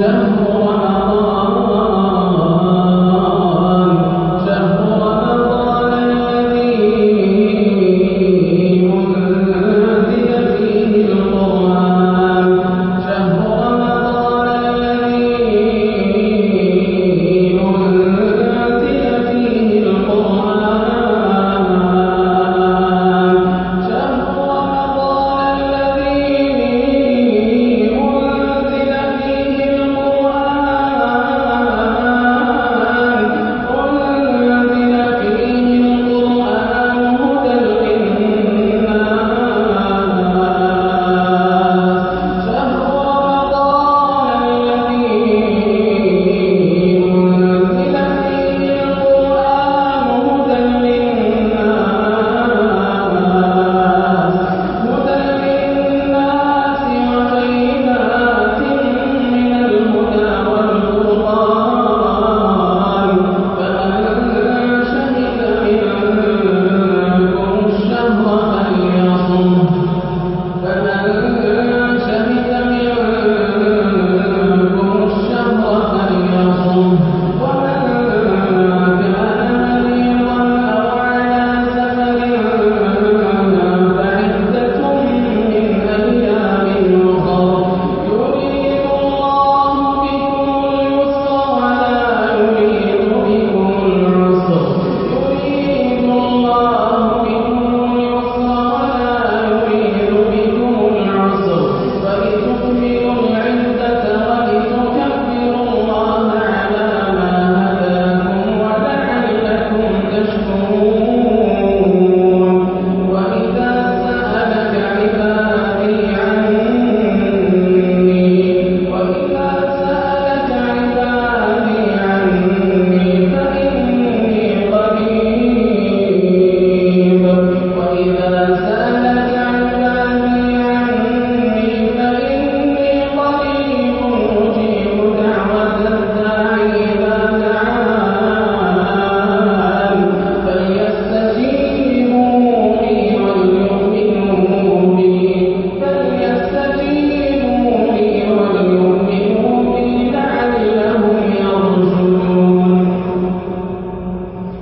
له